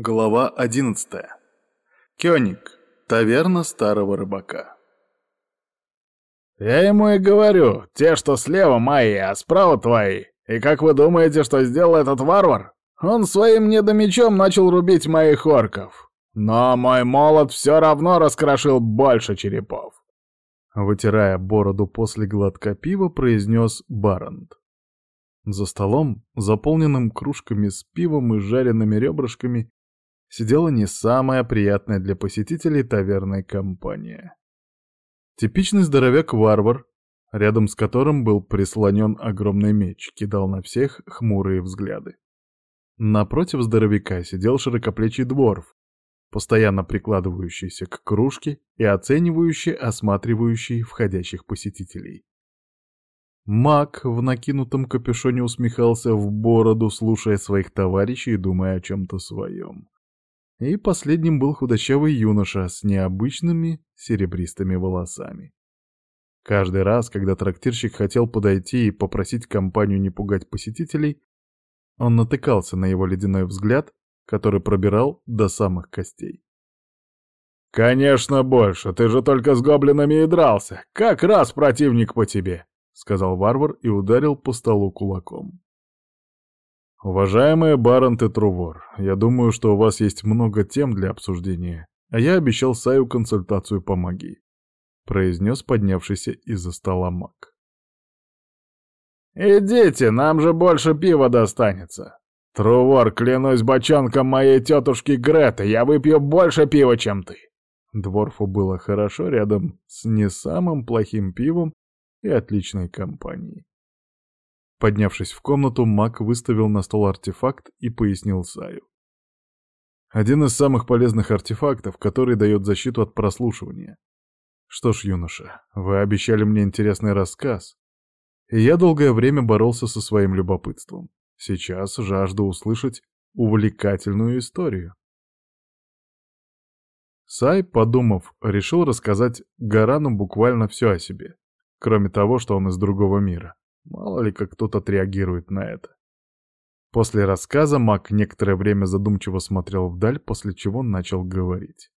Глава 11. Кёник. Таверна старого рыбака. «Я ему и говорю, те, что слева мои, а справа твои. И как вы думаете, что сделал этот варвар? Он своим недомечом начал рубить моих орков. Но мой молот все равно раскрошил больше черепов». Вытирая бороду после глотка пива, произнес Барант. За столом, заполненным кружками с пивом и жареными ребрышками, сидела не самая приятная для посетителей таверная компания. Типичный здоровяк-варвар, рядом с которым был прислонен огромный меч, кидал на всех хмурые взгляды. Напротив здоровяка сидел широкоплечий дворф, постоянно прикладывающийся к кружке и оценивающий, осматривающий входящих посетителей. Маг в накинутом капюшоне усмехался в бороду, слушая своих товарищей и думая о чем-то своем. И последним был худощавый юноша с необычными серебристыми волосами. Каждый раз, когда трактирщик хотел подойти и попросить компанию не пугать посетителей, он натыкался на его ледяной взгляд, который пробирал до самых костей. «Конечно больше, ты же только с гоблинами и дрался. Как раз противник по тебе!» — сказал варвар и ударил по столу кулаком. «Уважаемые Барант и Трувор, я думаю, что у вас есть много тем для обсуждения, а я обещал Саю консультацию по магии», — произнес поднявшийся из-за стола маг. «Идите, нам же больше пива достанется. Трувор, клянусь бочонком моей тетушки Греты, я выпью больше пива, чем ты». Дворфу было хорошо рядом с не самым плохим пивом и отличной компанией. Поднявшись в комнату, маг выставил на стол артефакт и пояснил Саю. Один из самых полезных артефактов, который дает защиту от прослушивания. Что ж, юноша, вы обещали мне интересный рассказ, и я долгое время боролся со своим любопытством. Сейчас жажду услышать увлекательную историю. Сай, подумав, решил рассказать Гарану буквально все о себе, кроме того, что он из другого мира. Мало ли как кто-то отреагирует на это. После рассказа маг некоторое время задумчиво смотрел вдаль, после чего начал говорить.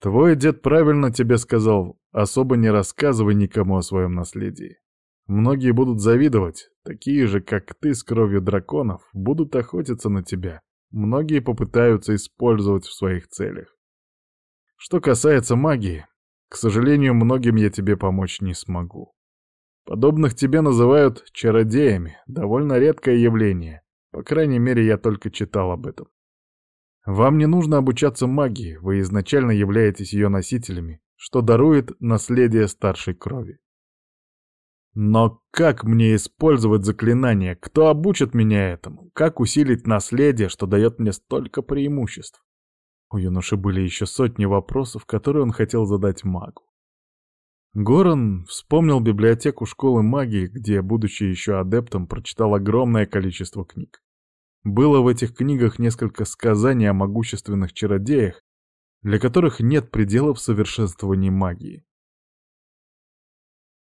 «Твой дед правильно тебе сказал, особо не рассказывай никому о своем наследии. Многие будут завидовать, такие же, как ты с кровью драконов, будут охотиться на тебя. Многие попытаются использовать в своих целях. Что касается магии, к сожалению, многим я тебе помочь не смогу. Подобных тебе называют чародеями, довольно редкое явление. По крайней мере, я только читал об этом. Вам не нужно обучаться магии, вы изначально являетесь ее носителями, что дарует наследие старшей крови. Но как мне использовать заклинания? Кто обучит меня этому? Как усилить наследие, что дает мне столько преимуществ? У юноши были еще сотни вопросов, которые он хотел задать магу. Горан вспомнил библиотеку школы магии, где, будучи еще адептом, прочитал огромное количество книг. Было в этих книгах несколько сказаний о могущественных чародеях, для которых нет пределов совершенствовании магии.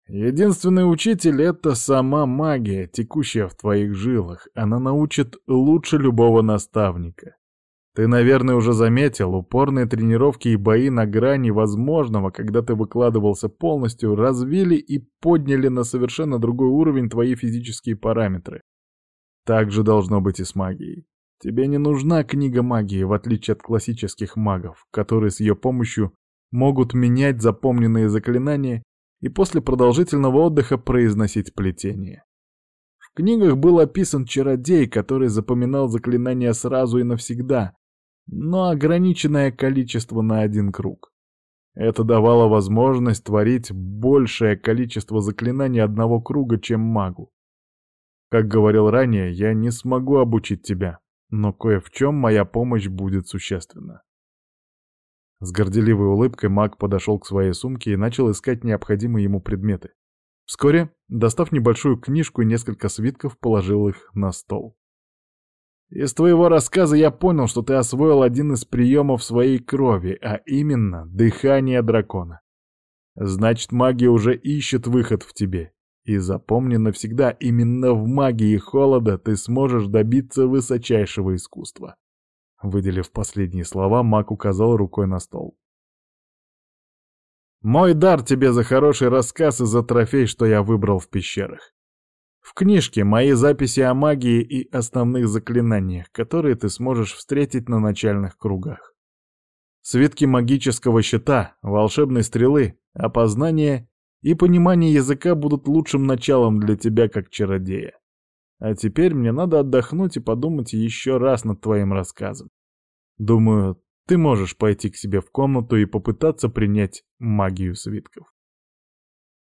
Единственный учитель — это сама магия, текущая в твоих жилах. Она научит лучше любого наставника. Ты, наверное, уже заметил, упорные тренировки и бои на грани возможного, когда ты выкладывался полностью, развили и подняли на совершенно другой уровень твои физические параметры. Так же должно быть и с магией. Тебе не нужна книга магии, в отличие от классических магов, которые с ее помощью могут менять запомненные заклинания и после продолжительного отдыха произносить плетение. В книгах был описан чародей, который запоминал заклинания сразу и навсегда, но ограниченное количество на один круг. Это давало возможность творить большее количество заклинаний одного круга, чем магу. Как говорил ранее, я не смогу обучить тебя, но кое в чем моя помощь будет существенна. С горделивой улыбкой маг подошел к своей сумке и начал искать необходимые ему предметы. Вскоре, достав небольшую книжку и несколько свитков, положил их на стол. Из твоего рассказа я понял, что ты освоил один из приемов своей крови, а именно дыхание дракона. Значит, магия уже ищет выход в тебе. И запомни навсегда, именно в магии холода ты сможешь добиться высочайшего искусства. Выделив последние слова, маг указал рукой на стол. Мой дар тебе за хороший рассказ и за трофей, что я выбрал в пещерах. В книжке мои записи о магии и основных заклинаниях, которые ты сможешь встретить на начальных кругах. Свитки магического щита, волшебной стрелы, опознание и понимание языка будут лучшим началом для тебя как чародея. А теперь мне надо отдохнуть и подумать еще раз над твоим рассказом. Думаю, ты можешь пойти к себе в комнату и попытаться принять магию свитков.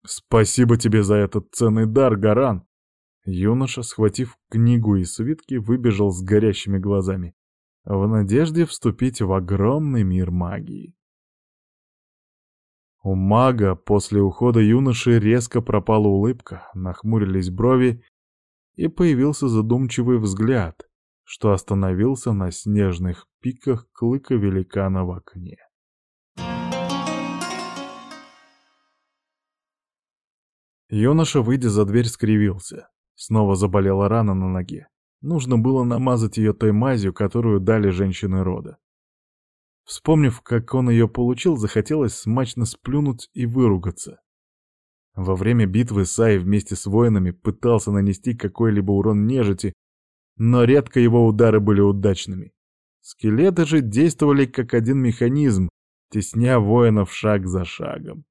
Спасибо тебе за этот ценный дар, Гаран. Юноша, схватив книгу и свитки, выбежал с горящими глазами, в надежде вступить в огромный мир магии. У мага после ухода юноши резко пропала улыбка, нахмурились брови, и появился задумчивый взгляд, что остановился на снежных пиках клыка великана в окне. Юноша, выйдя за дверь, скривился. Снова заболела рана на ноге. Нужно было намазать ее той мазью, которую дали женщины рода. Вспомнив, как он ее получил, захотелось смачно сплюнуть и выругаться. Во время битвы Сай вместе с воинами пытался нанести какой-либо урон нежити, но редко его удары были удачными. Скелеты же действовали как один механизм, тесня воинов шаг за шагом.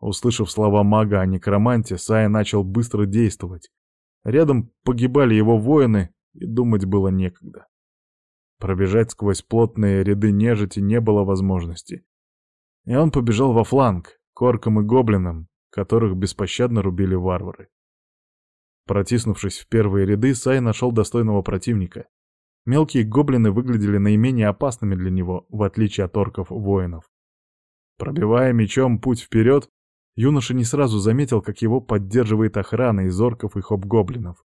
Услышав слова мага о некроманте, Сай начал быстро действовать. Рядом погибали его воины, и думать было некогда. Пробежать сквозь плотные ряды нежити не было возможности. И он побежал во фланг, к оркам и гоблинам, которых беспощадно рубили варвары. Протиснувшись в первые ряды, Сай нашел достойного противника. Мелкие гоблины выглядели наименее опасными для него, в отличие от орков-воинов. Пробивая мечом путь вперед, юноша не сразу заметил, как его поддерживает охрана из орков и хоб-гоблинов.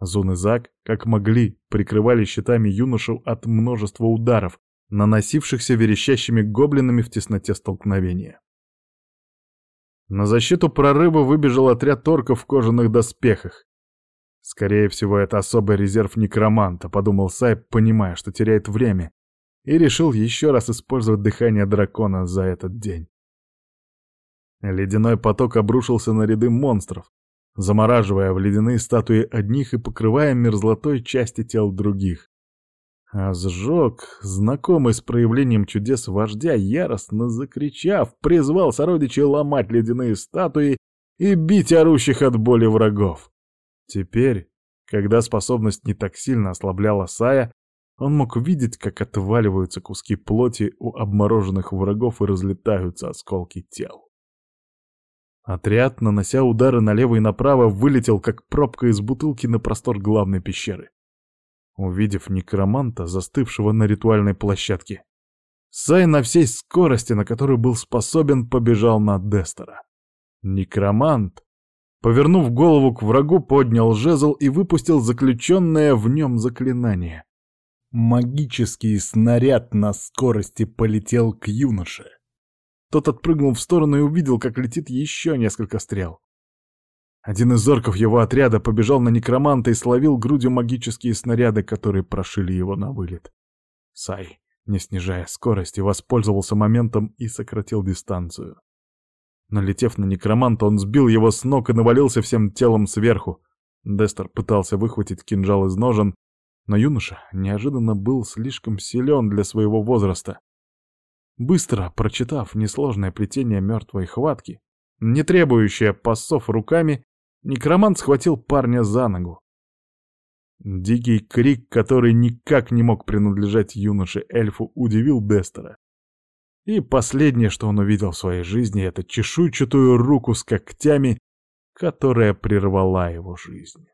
Зун и Зак, как могли, прикрывали щитами юношу от множества ударов, наносившихся верещащими гоблинами в тесноте столкновения. На защиту прорыва выбежал отряд торков в кожаных доспехах. Скорее всего, это особый резерв некроманта, подумал Сайп, понимая, что теряет время, и решил еще раз использовать дыхание дракона за этот день. Ледяной поток обрушился на ряды монстров, замораживая в ледяные статуи одних и покрывая мерзлотой части тел других. А сжег, знакомый с проявлением чудес вождя, яростно закричав, призвал сородичей ломать ледяные статуи и бить орущих от боли врагов. Теперь, когда способность не так сильно ослабляла Сая, он мог видеть, как отваливаются куски плоти у обмороженных врагов и разлетаются осколки тел. Отряд, нанося удары налево и направо, вылетел, как пробка из бутылки на простор главной пещеры. Увидев некроманта, застывшего на ритуальной площадке, Сай на всей скорости, на которую был способен, побежал на Дестера. Некромант, повернув голову к врагу, поднял жезл и выпустил заключенное в нем заклинание. Магический снаряд на скорости полетел к юноше. Тот отпрыгнул в сторону и увидел, как летит еще несколько стрел. Один из зорков его отряда побежал на некроманта и словил грудью магические снаряды, которые прошили его на вылет. Сай, не снижая скорости, воспользовался моментом и сократил дистанцию. Налетев на некроманта, он сбил его с ног и навалился всем телом сверху. Дестер пытался выхватить кинжал из ножен, но юноша неожиданно был слишком силен для своего возраста. Быстро прочитав несложное плетение мертвой хватки, не требующее пассов руками, некромант схватил парня за ногу. Дикий крик, который никак не мог принадлежать юноше-эльфу, удивил Дестера. И последнее, что он увидел в своей жизни, это чешуйчатую руку с когтями, которая прервала его жизнь.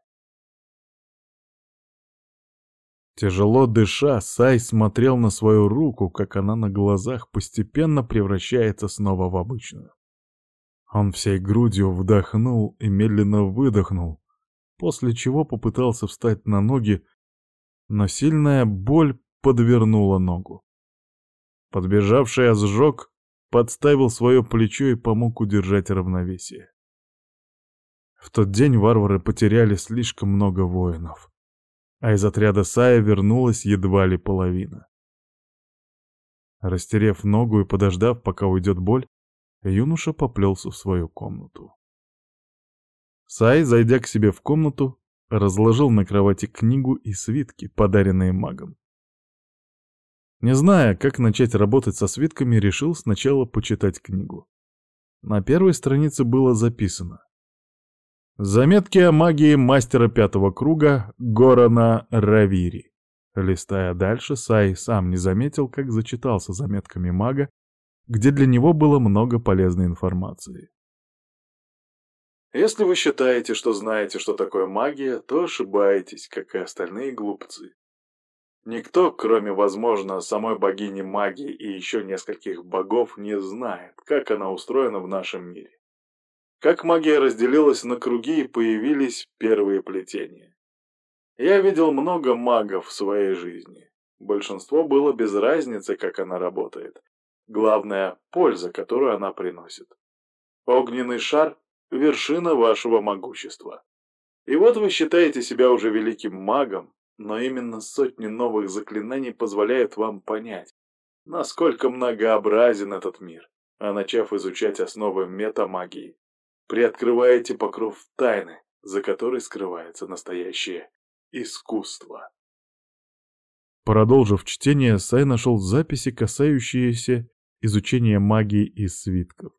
Тяжело дыша, Сай смотрел на свою руку, как она на глазах постепенно превращается снова в обычную. Он всей грудью вдохнул и медленно выдохнул, после чего попытался встать на ноги, но сильная боль подвернула ногу. Подбежавший озжог подставил свое плечо и помог удержать равновесие. В тот день варвары потеряли слишком много воинов, а из отряда Сая вернулась едва ли половина. Растерев ногу и подождав, пока уйдет боль, юноша поплелся в свою комнату. Сай, зайдя к себе в комнату, разложил на кровати книгу и свитки, подаренные магом. Не зная, как начать работать со свитками, решил сначала почитать книгу. На первой странице было записано «Заметки о магии мастера пятого круга Горана Равири». Листая дальше, Сай сам не заметил, как зачитался заметками мага, где для него было много полезной информации. Если вы считаете, что знаете, что такое магия, то ошибаетесь, как и остальные глупцы. Никто, кроме, возможно, самой богини магии и еще нескольких богов, не знает, как она устроена в нашем мире. Как магия разделилась на круги и появились первые плетения. Я видел много магов в своей жизни. Большинство было без разницы, как она работает. Главное — польза, которую она приносит. Огненный шар вершина вашего могущества. И вот вы считаете себя уже великим магом, но именно сотни новых заклинаний позволяют вам понять, насколько многообразен этот мир, а начав изучать основы метамагии, приоткрываете покров тайны, за которой скрывается настоящее искусство. Продолжив чтение, Сай нашел записи, касающиеся изучения магии и свитков.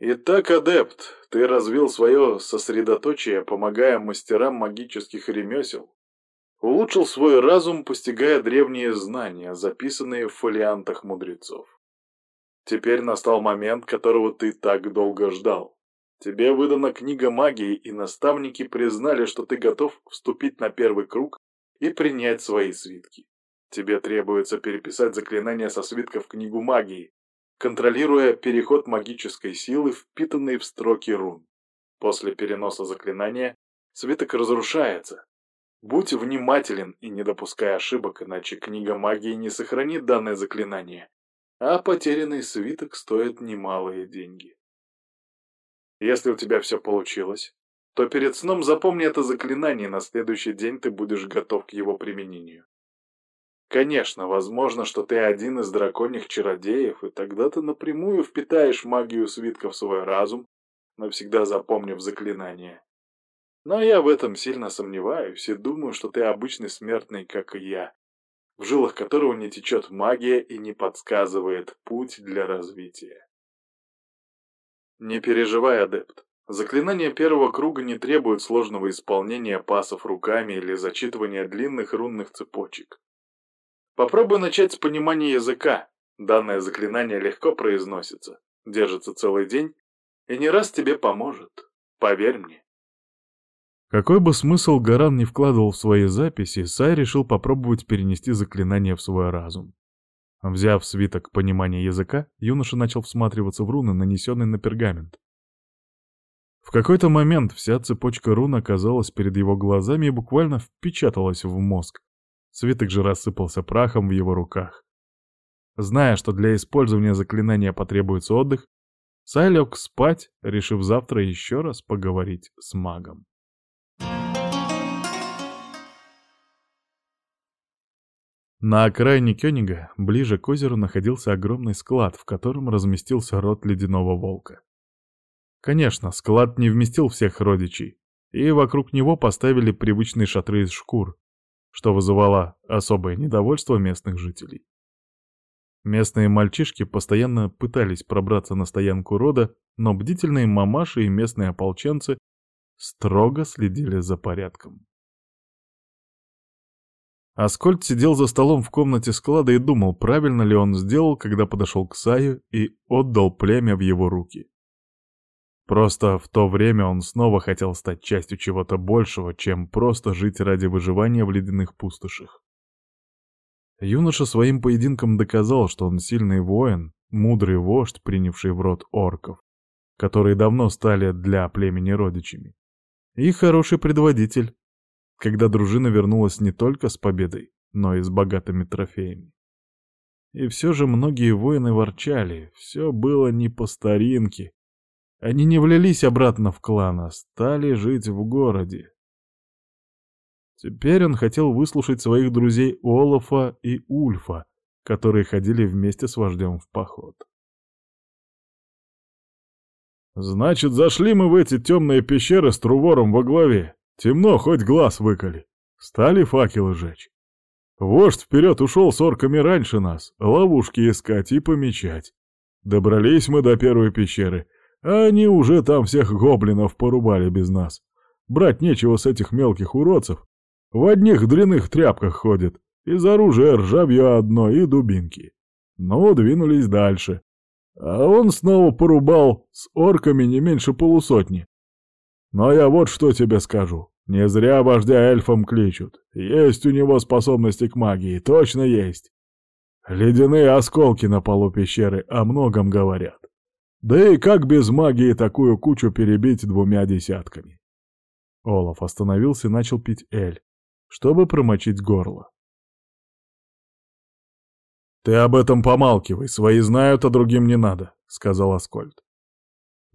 Итак, адепт, ты развил свое сосредоточие, помогая мастерам магических ремесел. Улучшил свой разум, постигая древние знания, записанные в фолиантах мудрецов. Теперь настал момент, которого ты так долго ждал. Тебе выдана книга магии, и наставники признали, что ты готов вступить на первый круг и принять свои свитки. Тебе требуется переписать заклинания со свитков в книгу магии, контролируя переход магической силы, впитанной в строки рун. После переноса заклинания свиток разрушается. Будь внимателен и не допускай ошибок, иначе книга магии не сохранит данное заклинание, а потерянный свиток стоит немалые деньги. Если у тебя все получилось, то перед сном запомни это заклинание, на следующий день ты будешь готов к его применению. Конечно, возможно, что ты один из драконьих чародеев, и тогда ты напрямую впитаешь магию свитка в свой разум, навсегда запомнив заклинание. Но я в этом сильно сомневаюсь и думаю, что ты обычный смертный, как и я, в жилах которого не течет магия и не подсказывает путь для развития. Не переживай, адепт. Заклинания первого круга не требуют сложного исполнения пасов руками или зачитывания длинных рунных цепочек. Попробуй начать с понимания языка. Данное заклинание легко произносится, держится целый день и не раз тебе поможет. Поверь мне. Какой бы смысл Гаран не вкладывал в свои записи, Сай решил попробовать перенести заклинание в свой разум. Взяв свиток понимания языка, юноша начал всматриваться в руны, нанесенные на пергамент. В какой-то момент вся цепочка рун оказалась перед его глазами и буквально впечаталась в мозг. Свиток же рассыпался прахом в его руках. Зная, что для использования заклинания потребуется отдых, Сай лег спать, решив завтра еще раз поговорить с магом. На окраине Кёнига, ближе к озеру, находился огромный склад, в котором разместился род ледяного волка. Конечно, склад не вместил всех родичей, и вокруг него поставили привычные шатры из шкур, что вызывало особое недовольство местных жителей. Местные мальчишки постоянно пытались пробраться на стоянку рода, но бдительные мамаши и местные ополченцы строго следили за порядком. Аскольд сидел за столом в комнате склада и думал, правильно ли он сделал, когда подошел к Саю и отдал племя в его руки. Просто в то время он снова хотел стать частью чего-то большего, чем просто жить ради выживания в ледяных пустошах. Юноша своим поединком доказал, что он сильный воин, мудрый вождь, принявший в рот орков, которые давно стали для племени родичами, и хороший предводитель, когда дружина вернулась не только с победой, но и с богатыми трофеями. И все же многие воины ворчали, все было не по старинке, Они не влились обратно в клан, а стали жить в городе. Теперь он хотел выслушать своих друзей Олафа и Ульфа, которые ходили вместе с вождем в поход. «Значит, зашли мы в эти темные пещеры с Трувором во главе. Темно, хоть глаз выколи. Стали факелы жечь. Вождь вперед ушел с орками раньше нас, ловушки искать и помечать. Добрались мы до первой пещеры, а они уже там всех гоблинов порубали без нас. Брать нечего с этих мелких уродцев. В одних дряных тряпках ходят. Из оружия ржавье одно и дубинки. Ну, двинулись дальше. А он снова порубал с орками не меньше полусотни. Но я вот что тебе скажу. Не зря вождя эльфом кличут. Есть у него способности к магии, точно есть. Ледяные осколки на полу пещеры о многом говорят. Да и как без магии такую кучу перебить двумя десятками? Олаф остановился и начал пить эль, чтобы промочить горло. «Ты об этом помалкивай, свои знают, а другим не надо», — сказал Аскольд.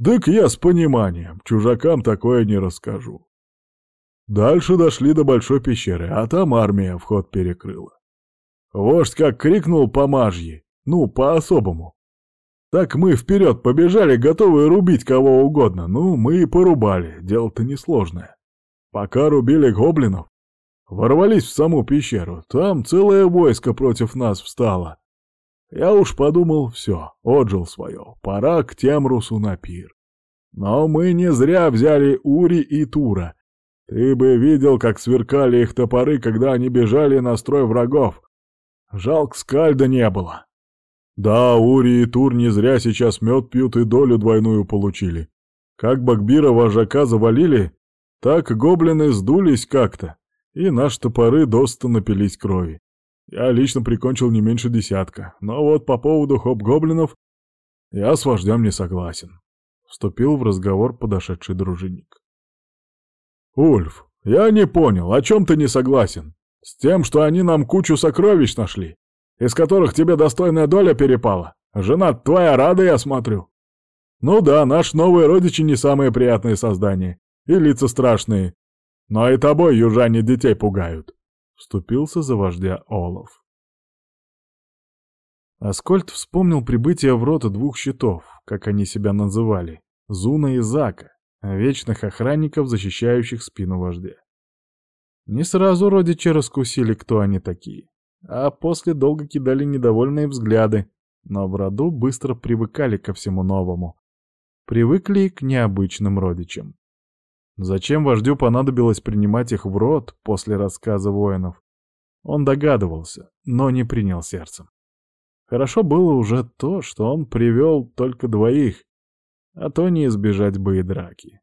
«Так я с пониманием, чужакам такое не расскажу. Дальше дошли до большой пещеры, а там армия вход перекрыла. Вождь как крикнул по мажьи, ну, по-особому. Так мы вперед побежали, готовые рубить кого угодно. Ну, мы и порубали, дело-то несложное. Пока рубили гоблинов, ворвались в саму пещеру. Там целое войско против нас встало. Я уж подумал, все, отжил свое, пора к Темрусу на пир. Но мы не зря взяли Ури и Тура, ты бы видел, как сверкали их топоры, когда они бежали на строй врагов. Жалко, скальда не было. Да, Ури и Тур не зря сейчас мед пьют и долю двойную получили. Как Багбира вожака завалили, так гоблины сдулись как-то, и наши топоры доста напились крови. Я лично прикончил не меньше десятка, но вот по поводу хоп-гоблинов я с вождем не согласен. Вступил в разговор подошедший дружинник. «Ульф, я не понял, о чем ты не согласен? С тем, что они нам кучу сокровищ нашли, из которых тебе достойная доля перепала? Жена твоя рада, я смотрю». «Ну да, наши новые родичи не самые приятные создания, и лица страшные. Но и тобой южане детей пугают», — вступился за вождя Олов. Аскольд вспомнил прибытие в рот двух щитов, как они себя называли, Зуна и Зака, вечных охранников, защищающих спину вождя. Не сразу родичи раскусили, кто они такие, а после долго кидали недовольные взгляды, но в роду быстро привыкали ко всему новому. Привыкли к необычным родичам. Зачем вождю понадобилось принимать их в рот после рассказа воинов? Он догадывался, но не принял сердцем. Хорошо было уже то, что он привел только двоих, а то не избежать бы и драки.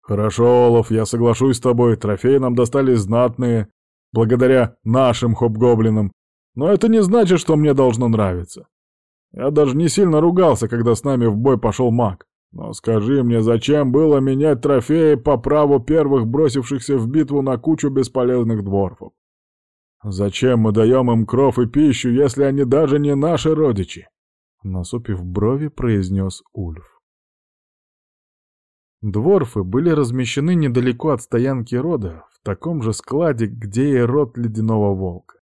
«Хорошо, Олаф, я соглашусь с тобой, трофеи нам достались знатные, благодаря нашим хоп-гоблинам, но это не значит, что мне должно нравиться. Я даже не сильно ругался, когда с нами в бой пошел маг. Но скажи мне, зачем было менять трофеи по праву первых бросившихся в битву на кучу бесполезных дворфов? Зачем мы даем им кров и пищу, если они даже не наши родичи? насупив брови, произнес Ульф. Дворфы были размещены недалеко от стоянки рода, в таком же складе, где и род ледяного волка.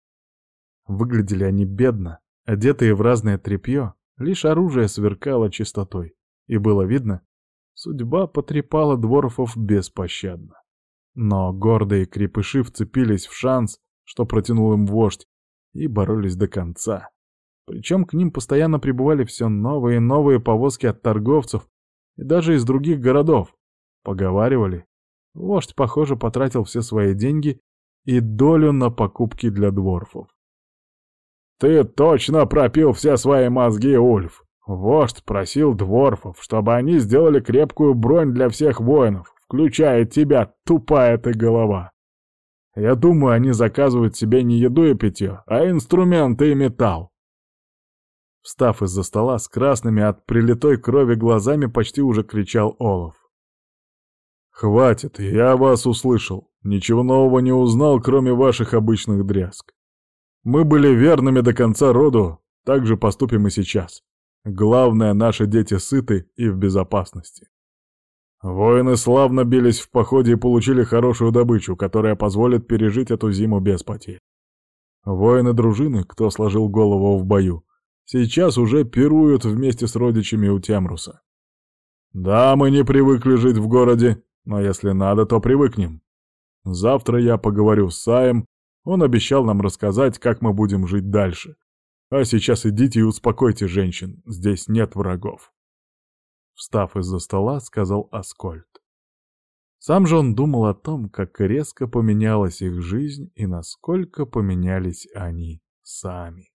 Выглядели они бедно, одетые в разное тряпье, лишь оружие сверкало чистотой, и было видно, судьба потрепала дворфов беспощадно. Но гордые крепыши вцепились в шанс, что протянул им вождь, и боролись до конца. Причем к ним постоянно прибывали все новые и новые повозки от торговцев и даже из других городов. Поговаривали. Вождь, похоже, потратил все свои деньги и долю на покупки для дворфов. «Ты точно пропил все свои мозги, Ульф!» Вождь просил дворфов, чтобы они сделали крепкую бронь для всех воинов, включая тебя, тупая ты голова. Я думаю, они заказывают себе не еду и питье, а инструменты и металл. Встав из-за стола с красными от прилитой крови глазами, почти уже кричал Олаф. «Хватит, я вас услышал. Ничего нового не узнал, кроме ваших обычных дрязг. Мы были верными до конца роду, так же поступим и сейчас. Главное, наши дети сыты и в безопасности. Воины славно бились в походе и получили хорошую добычу, которая позволит пережить эту зиму без потерь. Воины дружины, кто сложил голову в бою, сейчас уже пируют вместе с родичами у Темруса. Да, мы не привыкли жить в городе, но если надо, то привыкнем. Завтра я поговорю с Саем, он обещал нам рассказать, как мы будем жить дальше. А сейчас идите и успокойте женщин, здесь нет врагов. Встав из-за стола, сказал Аскольд. Сам же он думал о том, как резко поменялась их жизнь и насколько поменялись они сами.